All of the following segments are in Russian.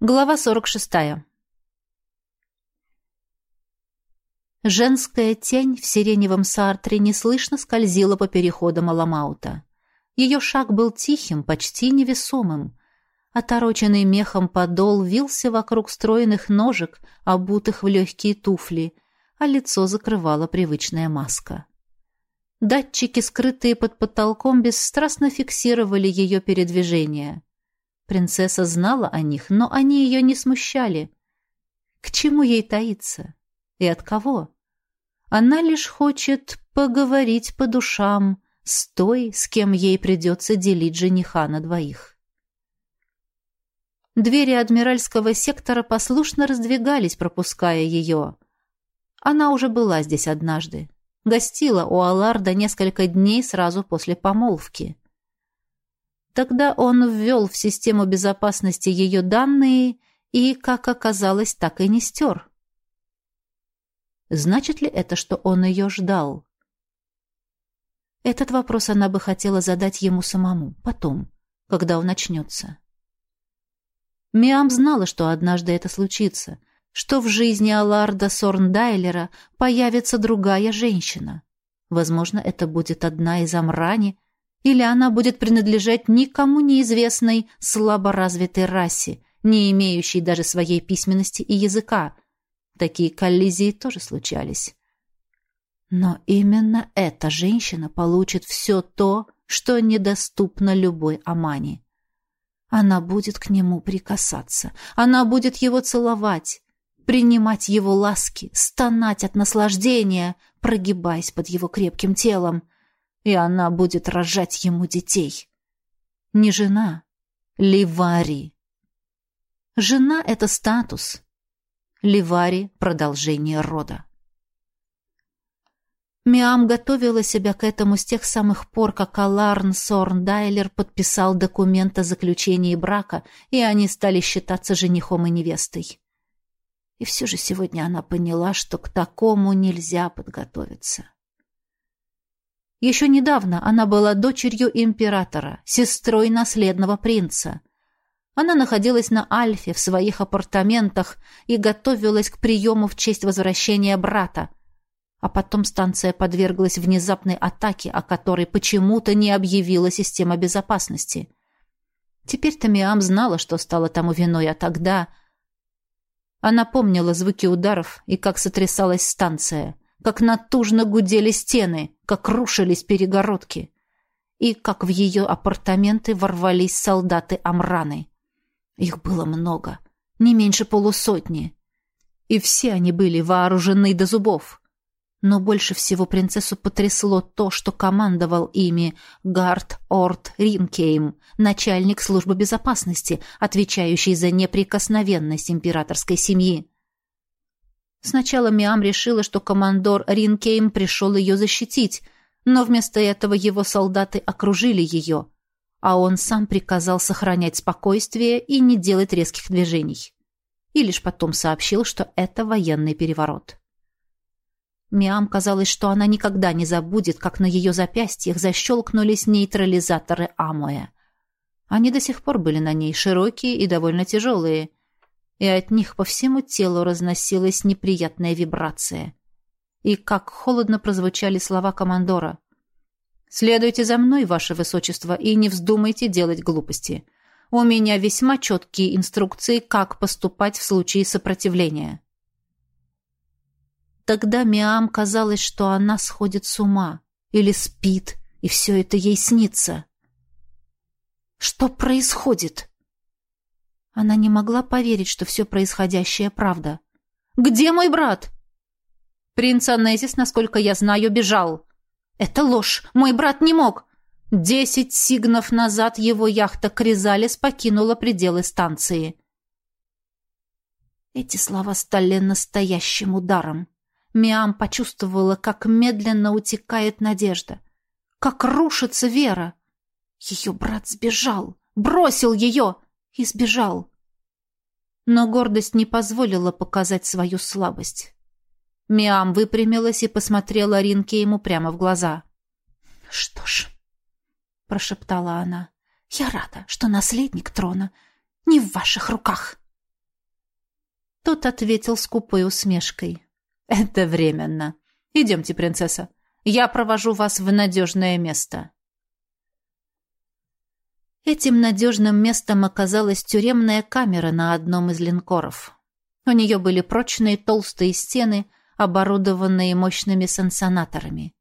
Глава 46. Женская тень в сиреневом сартре неслышно скользила по переходам Аламаута. Ее шаг был тихим, почти невесомым. Отороченный мехом подол вился вокруг стройных ножек, обутых в легкие туфли, а лицо закрывала привычная маска. Датчики, скрытые под потолком, бесстрастно фиксировали ее передвижение — Принцесса знала о них, но они ее не смущали. К чему ей таиться? И от кого? Она лишь хочет поговорить по душам с той, с кем ей придется делить жениха на двоих. Двери адмиральского сектора послушно раздвигались, пропуская ее. Она уже была здесь однажды. Гостила у Аларда несколько дней сразу после помолвки. Тогда он ввел в систему безопасности ее данные и, как оказалось, так и не стер. Значит ли это, что он ее ждал? Этот вопрос она бы хотела задать ему самому, потом, когда он начнется. Миам знала, что однажды это случится, что в жизни Аларда Сорндайлера появится другая женщина. Возможно, это будет одна из Амрани, или она будет принадлежать никому неизвестной слаборазвитой расе, не имеющей даже своей письменности и языка. Такие коллизии тоже случались. Но именно эта женщина получит все то, что недоступно любой Амани. Она будет к нему прикасаться, она будет его целовать, принимать его ласки, стонать от наслаждения, прогибаясь под его крепким телом — и она будет рожать ему детей. Не жена, Ливари. Жена — это статус. Ливари — продолжение рода. Миам готовила себя к этому с тех самых пор, как Аларн Сорндайлер подписал документ о заключении брака, и они стали считаться женихом и невестой. И все же сегодня она поняла, что к такому нельзя подготовиться. Еще недавно она была дочерью императора, сестрой наследного принца. Она находилась на Альфе в своих апартаментах и готовилась к приему в честь возвращения брата. А потом станция подверглась внезапной атаке, о которой почему-то не объявила система безопасности. Теперь Тамиам знала, что стало тому виной, а тогда... Она помнила звуки ударов и как сотрясалась станция — как натужно гудели стены, как рушились перегородки, и как в ее апартаменты ворвались солдаты Амраны. Их было много, не меньше полусотни, и все они были вооружены до зубов. Но больше всего принцессу потрясло то, что командовал ими Гард Орт Ринкейм, начальник службы безопасности, отвечающий за неприкосновенность императорской семьи. Сначала Миам решила, что командор Ринкейм пришел ее защитить, но вместо этого его солдаты окружили ее, а он сам приказал сохранять спокойствие и не делать резких движений. И лишь потом сообщил, что это военный переворот. Миам казалось, что она никогда не забудет, как на ее запястьях защелкнулись нейтрализаторы Амоя. Они до сих пор были на ней широкие и довольно тяжелые, и от них по всему телу разносилась неприятная вибрация. И как холодно прозвучали слова командора. «Следуйте за мной, ваше высочество, и не вздумайте делать глупости. У меня весьма четкие инструкции, как поступать в случае сопротивления». Тогда Миам казалось, что она сходит с ума или спит, и все это ей снится. «Что происходит?» Она не могла поверить, что все происходящее правда. «Где мой брат?» «Принц Анезис, насколько я знаю, бежал». «Это ложь! Мой брат не мог!» Десять сигнов назад его яхта Кризалис покинула пределы станции. Эти слова стали настоящим ударом. Миам почувствовала, как медленно утекает надежда, как рушится вера. Ее брат сбежал, бросил ее и сбежал. Но гордость не позволила показать свою слабость. Миам выпрямилась и посмотрела Ринке ему прямо в глаза. «Что ж», — прошептала она, — «я рада, что наследник трона не в ваших руках». Тот ответил скупой усмешкой. «Это временно. Идемте, принцесса. Я провожу вас в надежное место». Этим надежным местом оказалась тюремная камера на одном из линкоров. У нее были прочные толстые стены, оборудованные мощными сенсонаторами.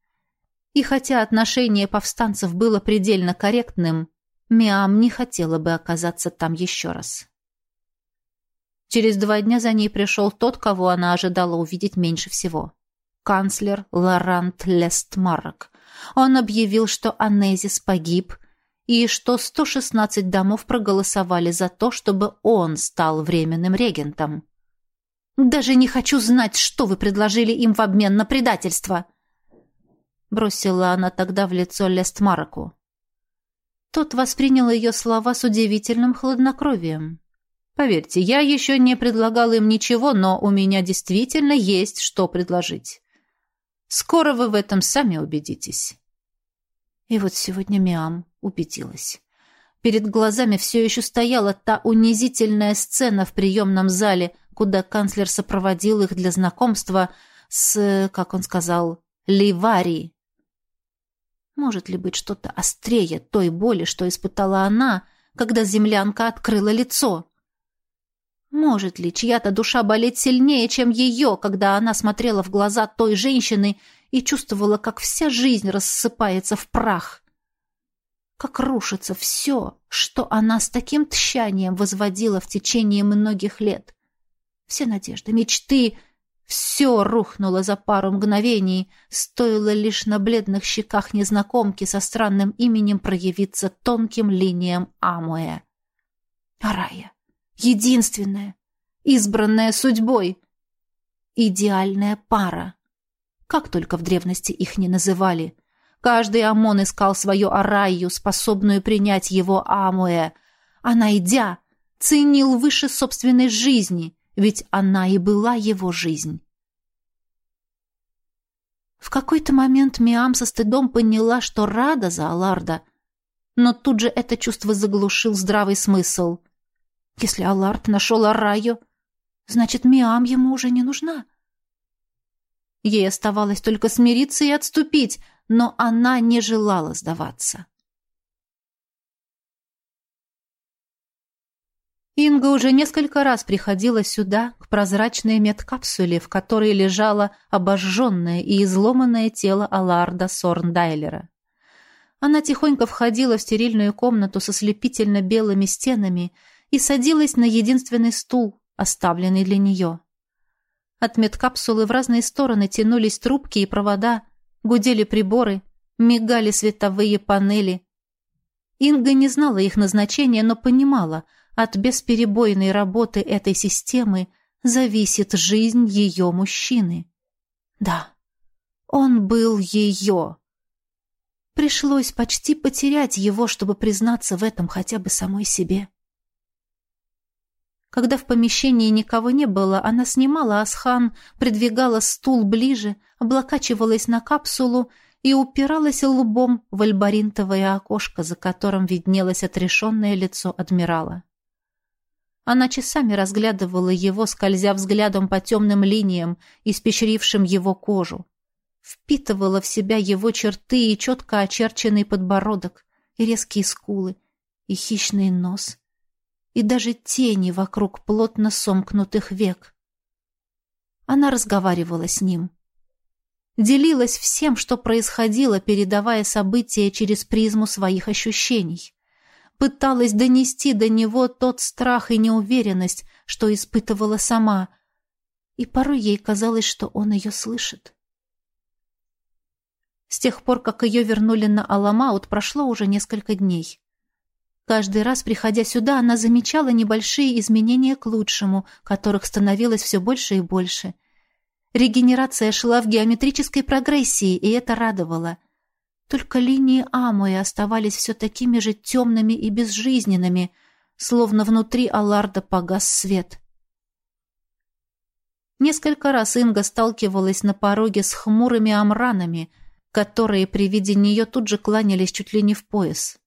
И хотя отношение повстанцев было предельно корректным, Миам не хотела бы оказаться там еще раз. Через два дня за ней пришел тот, кого она ожидала увидеть меньше всего. Канцлер Лорант Лестмарок. Он объявил, что Анезис погиб – и что 116 домов проголосовали за то, чтобы он стал временным регентом. «Даже не хочу знать, что вы предложили им в обмен на предательство!» Бросила она тогда в лицо Лестмароку. Тот воспринял ее слова с удивительным хладнокровием. «Поверьте, я еще не предлагал им ничего, но у меня действительно есть что предложить. Скоро вы в этом сами убедитесь». И вот сегодня Миам убедилась. Перед глазами все еще стояла та унизительная сцена в приемном зале, куда канцлер сопроводил их для знакомства с, как он сказал, Ливари. Может ли быть что-то острее той боли, что испытала она, когда землянка открыла лицо? Может ли чья-то душа болеть сильнее, чем ее, когда она смотрела в глаза той женщины и чувствовала, как вся жизнь рассыпается в прах? Как рушится все, что она с таким тщанием возводила в течение многих лет. Все надежды, мечты, все рухнуло за пару мгновений, стоило лишь на бледных щеках незнакомки со странным именем проявиться тонким линиям Амуэ. Арая единственная, избранная судьбой, идеальная пара. Как только в древности их не называли. Каждый Амон искал свою Араю, способную принять его Амуэ. А найдя, ценил выше собственной жизни, ведь она и была его жизнь. В какой-то момент Миам со стыдом поняла, что рада за Аларда, но тут же это чувство заглушил здравый смысл. Если Аларт нашел Араю, значит, Миам ему уже не нужна. Ей оставалось только смириться и отступить, но она не желала сдаваться. Инга уже несколько раз приходила сюда, к прозрачной медкапсуле, в которой лежало обожженное и изломанное тело Аларда Сорндайлера. Она тихонько входила в стерильную комнату со слепительно белыми стенами и садилась на единственный стул, оставленный для нее. От медкапсулы в разные стороны тянулись трубки и провода, гудели приборы, мигали световые панели. Инга не знала их назначения, но понимала, от бесперебойной работы этой системы зависит жизнь ее мужчины. Да, он был ее. Пришлось почти потерять его, чтобы признаться в этом хотя бы самой себе. Когда в помещении никого не было, она снимала асхан, придвигала стул ближе, облокачивалась на капсулу и упиралась лбом в альбаринтовое окошко, за которым виднелось отрешенное лицо адмирала. Она часами разглядывала его, скользя взглядом по темным линиям, испещрившим его кожу. Впитывала в себя его черты и четко очерченный подбородок, и резкие скулы, и хищный нос — и даже тени вокруг плотно сомкнутых век. Она разговаривала с ним. Делилась всем, что происходило, передавая события через призму своих ощущений. Пыталась донести до него тот страх и неуверенность, что испытывала сама, и порой ей казалось, что он ее слышит. С тех пор, как ее вернули на Аламаут, прошло уже несколько дней. Каждый раз, приходя сюда, она замечала небольшие изменения к лучшему, которых становилось все больше и больше. Регенерация шла в геометрической прогрессии, и это радовало. Только линии Амуи оставались все такими же темными и безжизненными, словно внутри Алларда погас свет. Несколько раз Инга сталкивалась на пороге с хмурыми амранами, которые при виде нее тут же кланялись чуть ли не в пояс.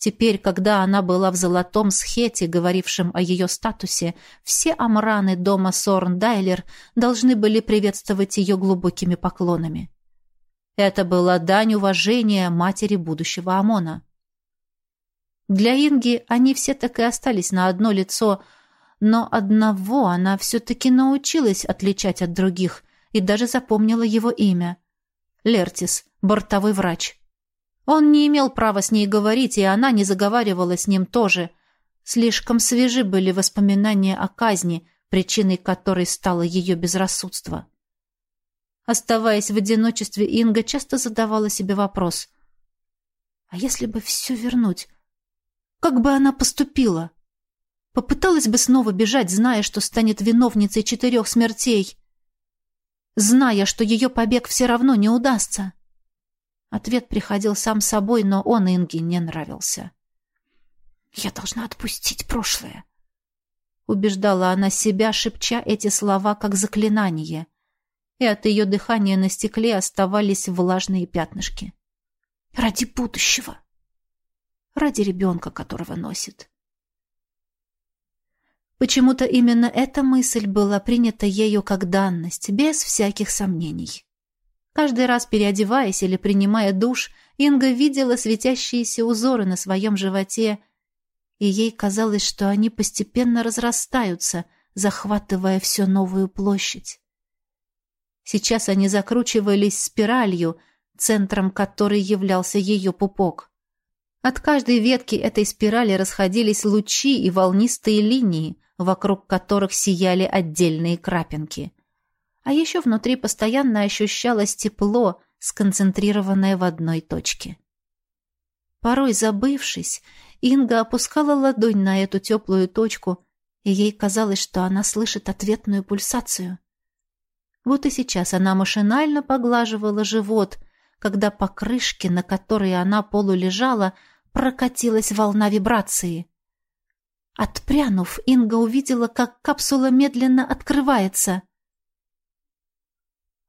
Теперь, когда она была в золотом схете, говорившем о ее статусе, все амраны дома Сорндайлер должны были приветствовать ее глубокими поклонами. Это была дань уважения матери будущего Амона. Для Инги они все так и остались на одно лицо, но одного она все-таки научилась отличать от других и даже запомнила его имя. Лертис, бортовой врач. Он не имел права с ней говорить, и она не заговаривала с ним тоже. Слишком свежи были воспоминания о казни, причиной которой стало ее безрассудство. Оставаясь в одиночестве, Инга часто задавала себе вопрос. А если бы все вернуть? Как бы она поступила? Попыталась бы снова бежать, зная, что станет виновницей четырех смертей. Зная, что ее побег все равно не удастся. Ответ приходил сам собой, но он Инге не нравился. «Я должна отпустить прошлое», — убеждала она себя, шепча эти слова как заклинание. И от ее дыхания на стекле оставались влажные пятнышки. «Ради будущего!» «Ради ребенка, которого носит». Почему-то именно эта мысль была принята ею как данность, без всяких сомнений. Каждый раз переодеваясь или принимая душ, Инга видела светящиеся узоры на своем животе, и ей казалось, что они постепенно разрастаются, захватывая все новую площадь. Сейчас они закручивались спиралью, центром которой являлся ее пупок. От каждой ветки этой спирали расходились лучи и волнистые линии, вокруг которых сияли отдельные крапинки. А еще внутри постоянно ощущалось тепло, сконцентрированное в одной точке. Порой забывшись, Инга опускала ладонь на эту теплую точку, и ей казалось, что она слышит ответную пульсацию. Вот и сейчас она машинально поглаживала живот, когда по крышке, на которой она полулежала, прокатилась волна вибрации. Отпрянув, Инга увидела, как капсула медленно открывается.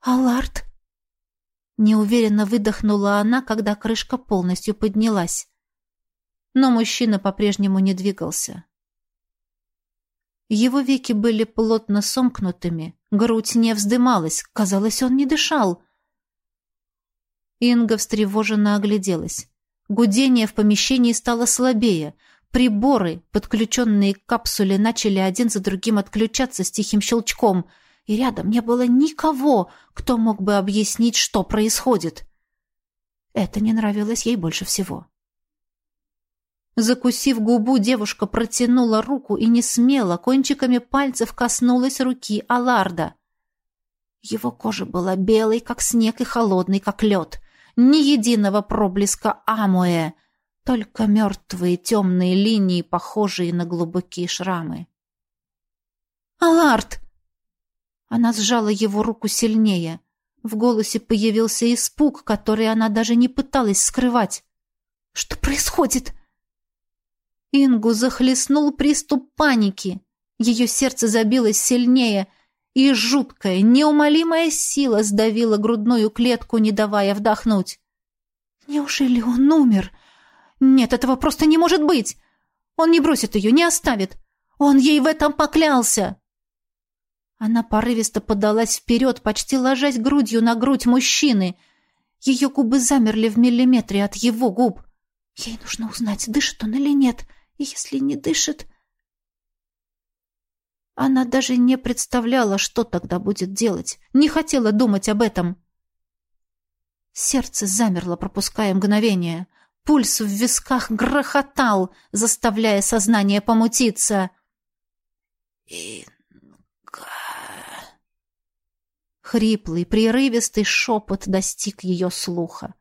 «Аларт!» Неуверенно выдохнула она, когда крышка полностью поднялась. Но мужчина по-прежнему не двигался. Его веки были плотно сомкнутыми, грудь не вздымалась, казалось, он не дышал. Инга встревоженно огляделась. Гудение в помещении стало слабее. Приборы, подключенные к капсуле, начали один за другим отключаться с тихим щелчком — и рядом не было никого, кто мог бы объяснить, что происходит. Это не нравилось ей больше всего. Закусив губу, девушка протянула руку и не смело кончиками пальцев коснулась руки Аларда. Его кожа была белой, как снег, и холодной, как лед. Ни единого проблеска амуэ, только мертвые темные линии, похожие на глубокие шрамы. «Алард!» Она сжала его руку сильнее. В голосе появился испуг, который она даже не пыталась скрывать. «Что происходит?» Ингу захлестнул приступ паники. Ее сердце забилось сильнее, и жуткая, неумолимая сила сдавила грудную клетку, не давая вдохнуть. «Неужели он умер? Нет, этого просто не может быть! Он не бросит ее, не оставит! Он ей в этом поклялся!» Она порывисто подалась вперед, почти ложась грудью на грудь мужчины. Ее губы замерли в миллиметре от его губ. Ей нужно узнать, дышит он или нет. И если не дышит... Она даже не представляла, что тогда будет делать. Не хотела думать об этом. Сердце замерло, пропуская мгновение. Пульс в висках грохотал, заставляя сознание помутиться. «И Хриплый, прерывистый шепот достиг ее слуха.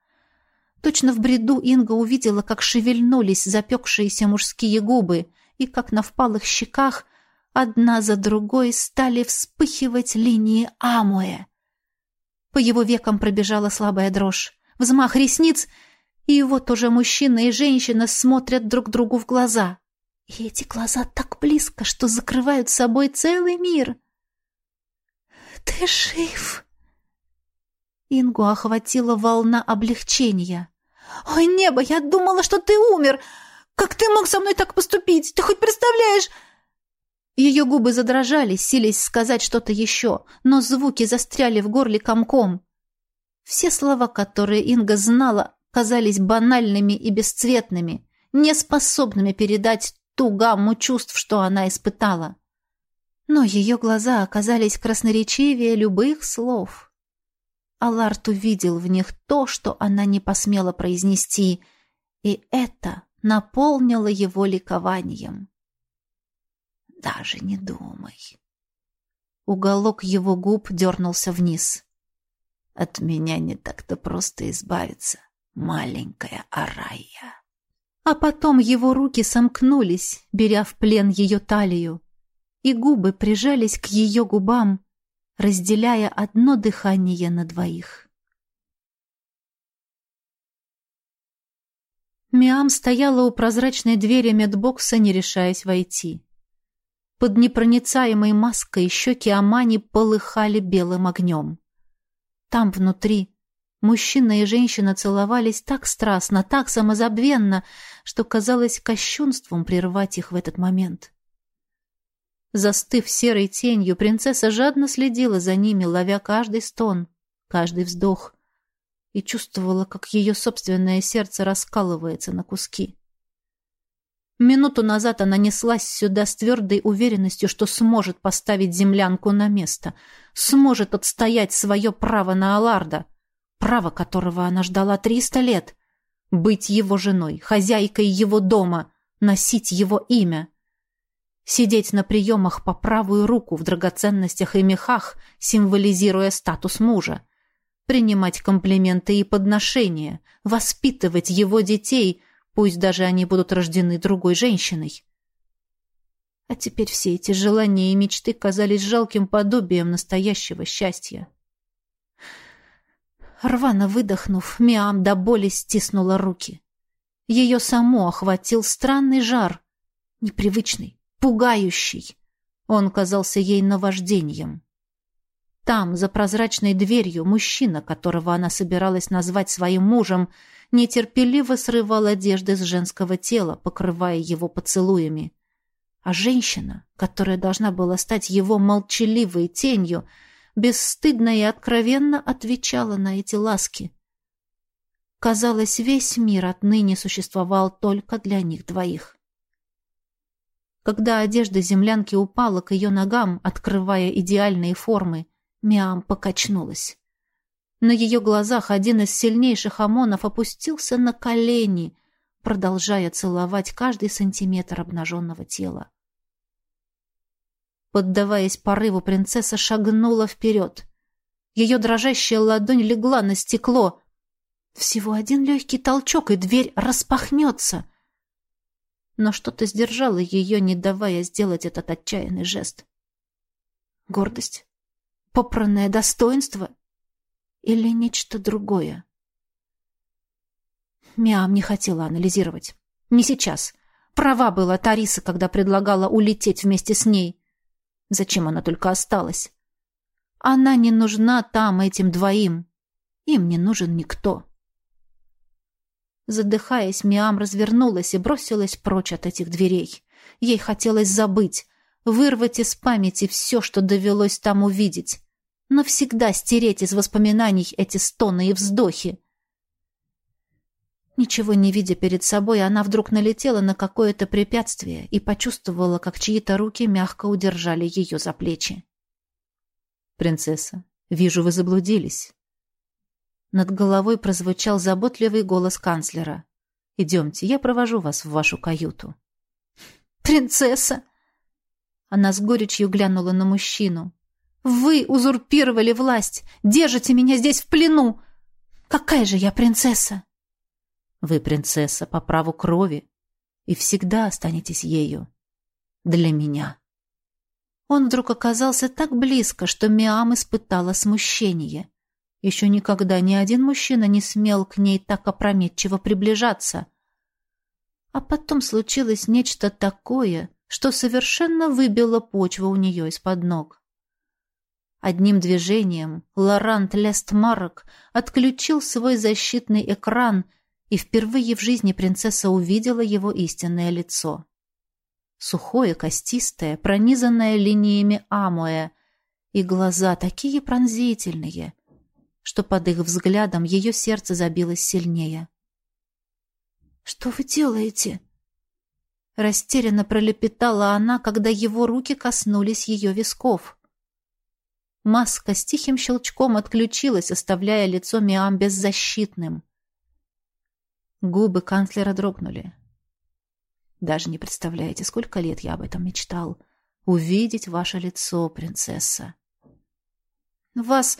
Точно в бреду Инга увидела, как шевельнулись запекшиеся мужские губы, и как на впалых щеках одна за другой стали вспыхивать линии Амуэ. По его векам пробежала слабая дрожь. Взмах ресниц, и вот уже мужчина и женщина смотрят друг другу в глаза. И эти глаза так близко, что закрывают собой целый мир — «Ты жив!» Ингу охватила волна облегчения. «Ой, небо, я думала, что ты умер! Как ты мог со мной так поступить? Ты хоть представляешь...» Ее губы задрожали, сились сказать что-то еще, но звуки застряли в горле комком. Все слова, которые Инга знала, казались банальными и бесцветными, неспособными передать ту гамму чувств, что она испытала. Но ее глаза оказались красноречивее любых слов. Аларт увидел в них то, что она не посмела произнести, и это наполнило его ликованием. «Даже не думай». Уголок его губ дернулся вниз. «От меня не так-то просто избавиться, маленькая Арая». А потом его руки сомкнулись, беря в плен ее талию и губы прижались к ее губам, разделяя одно дыхание на двоих. Миам стояла у прозрачной двери медбокса, не решаясь войти. Под непроницаемой маской щеки Амани полыхали белым огнем. Там внутри мужчина и женщина целовались так страстно, так самозабвенно, что казалось кощунством прервать их в этот момент. Застыв серой тенью, принцесса жадно следила за ними, ловя каждый стон, каждый вздох, и чувствовала, как ее собственное сердце раскалывается на куски. Минуту назад она неслась сюда с твердой уверенностью, что сможет поставить землянку на место, сможет отстоять свое право на Аларда, право которого она ждала триста лет, быть его женой, хозяйкой его дома, носить его имя — сидеть на приемах по правую руку в драгоценностях и мехах, символизируя статус мужа, принимать комплименты и подношения, воспитывать его детей, пусть даже они будут рождены другой женщиной. А теперь все эти желания и мечты казались жалким подобием настоящего счастья. Рвано выдохнув, Миам до боли стиснула руки. Ее само охватил странный жар, непривычный, пугающий. Он казался ей наваждением. Там, за прозрачной дверью, мужчина, которого она собиралась назвать своим мужем, нетерпеливо срывал одежды с женского тела, покрывая его поцелуями. А женщина, которая должна была стать его молчаливой тенью, бесстыдно и откровенно отвечала на эти ласки. Казалось, весь мир отныне существовал только для них двоих. Когда одежда землянки упала к ее ногам, открывая идеальные формы, Миам покачнулась. На ее глазах один из сильнейших ОМОНов опустился на колени, продолжая целовать каждый сантиметр обнаженного тела. Поддаваясь порыву, принцесса шагнула вперед. Ее дрожащая ладонь легла на стекло. Всего один легкий толчок, и дверь распахнется но что-то сдержало ее, не давая сделать этот отчаянный жест. Гордость? Попранное достоинство? Или нечто другое? Миам не хотела анализировать. Не сейчас. Права была Тариса, когда предлагала улететь вместе с ней. Зачем она только осталась? Она не нужна там этим двоим. Им не нужен никто. Задыхаясь, Миам развернулась и бросилась прочь от этих дверей. Ей хотелось забыть, вырвать из памяти все, что довелось там увидеть, но всегда стереть из воспоминаний эти стоны и вздохи. Ничего не видя перед собой, она вдруг налетела на какое-то препятствие и почувствовала, как чьи-то руки мягко удержали ее за плечи. «Принцесса, вижу, вы заблудились. Над головой прозвучал заботливый голос канцлера. «Идемте, я провожу вас в вашу каюту». «Принцесса!» Она с горечью глянула на мужчину. «Вы узурпировали власть! Держите меня здесь в плену! Какая же я принцесса!» «Вы принцесса по праву крови и всегда останетесь ею. Для меня». Он вдруг оказался так близко, что Миам испытала смущение. Еще никогда ни один мужчина не смел к ней так опрометчиво приближаться. А потом случилось нечто такое, что совершенно выбило почву у нее из-под ног. Одним движением Лорант Лестмарок отключил свой защитный экран и впервые в жизни принцесса увидела его истинное лицо. Сухое, костистое, пронизанное линиями амуэ, и глаза такие пронзительные, что под их взглядом ее сердце забилось сильнее. «Что вы делаете?» Растерянно пролепетала она, когда его руки коснулись ее висков. Маска с тихим щелчком отключилась, оставляя лицо Миам беззащитным. Губы канцлера дрогнули. Даже не представляете, сколько лет я об этом мечтал. Увидеть ваше лицо, принцесса. «Вас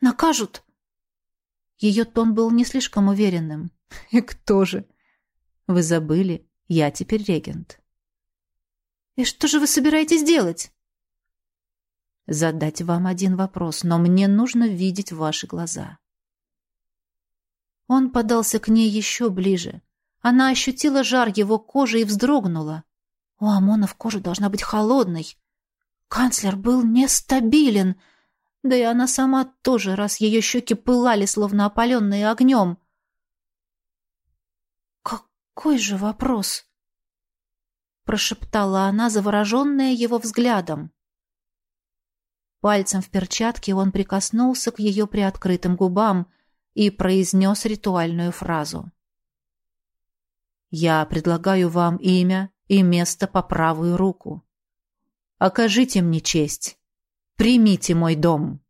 накажут?» Ее тон был не слишком уверенным. «И кто же?» «Вы забыли, я теперь регент». «И что же вы собираетесь делать?» задать вам один вопрос, но мне нужно видеть ваши глаза. Он подался к ней еще ближе. Она ощутила жар его кожи и вздрогнула. У Амонов кожа должна быть холодной. Канцлер был нестабилен, да и она сама тоже, раз ее щеки пылали, словно опаленные огнем. «Какой же вопрос?» прошептала она, завороженная его взглядом. Пальцем в перчатке он прикоснулся к ее приоткрытым губам и произнес ритуальную фразу. «Я предлагаю вам имя и место по правую руку. Окажите мне честь. Примите мой дом».